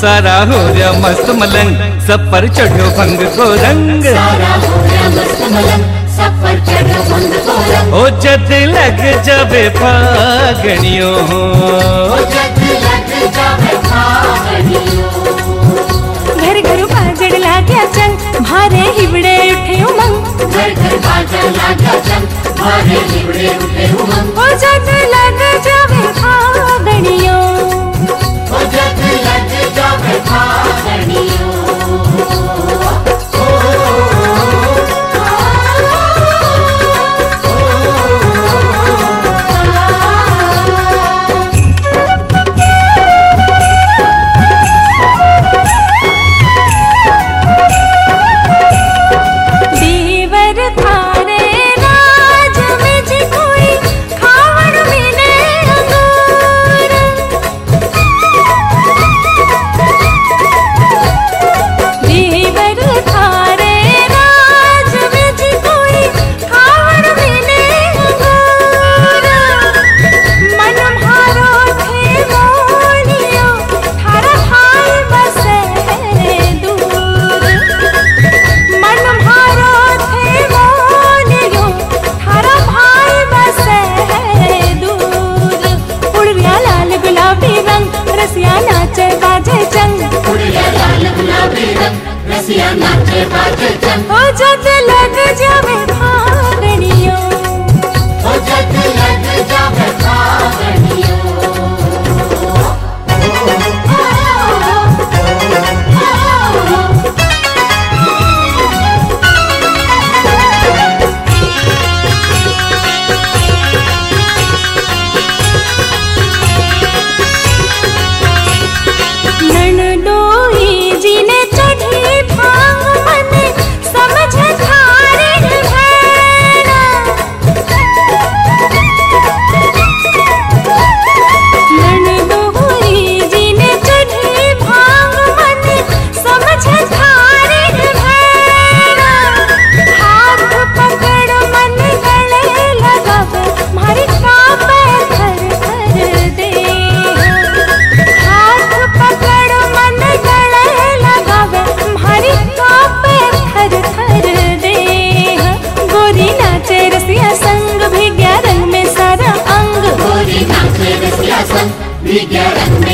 सारा हो गया मस्त मलंग सब पर चढ़ो भंग को रंग। ओ जद लग जावे फागणियों। घर घर बाजड़ लाग्या चल भारे हिवड़े उठे उमंग। घर घर बाजड़ लाग्या चल भारे हिवड़े उठे उमंग। ओ जद लग जावे फागणियों। खुशियाँ नाचे जाते रंग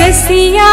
रसिया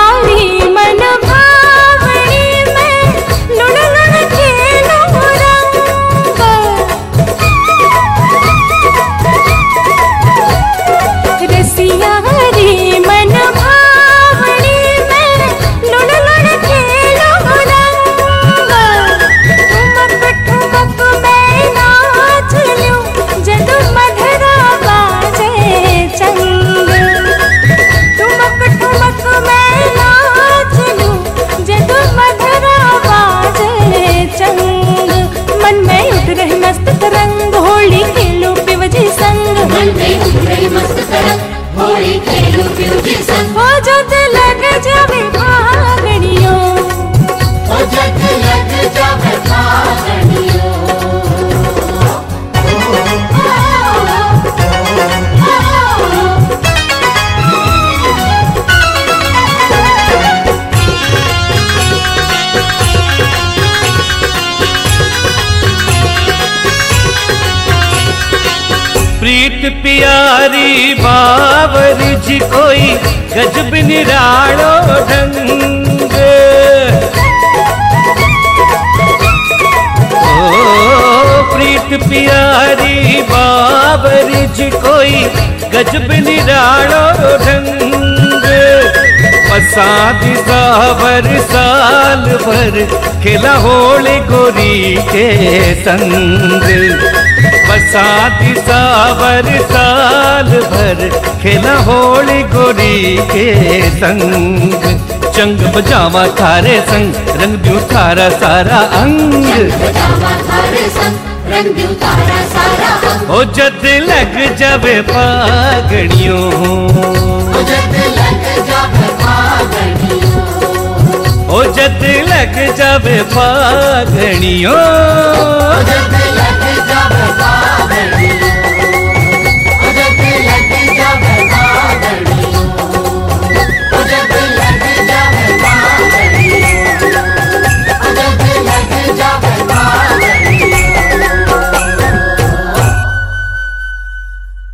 प्यारी बाबर जी कोई गजब निराड़ो ढंग। ओ, प्रीत प्यारी बाबर जी कोई गजब निराड़ो ढंग। पसाद सावर साल भर खेला होली गोरी के संग। बरसात सावर साल भर खेला होली गोरी के संग। चंग बजावा थारे संग रंग दू थारा सारा अंग। हो जद लग जावे पागड़ियों। हो जद लग जावे पागड़ियों। ओ जद लग जावे पागड़ियों। ओ जद लग जावे पागड़ियों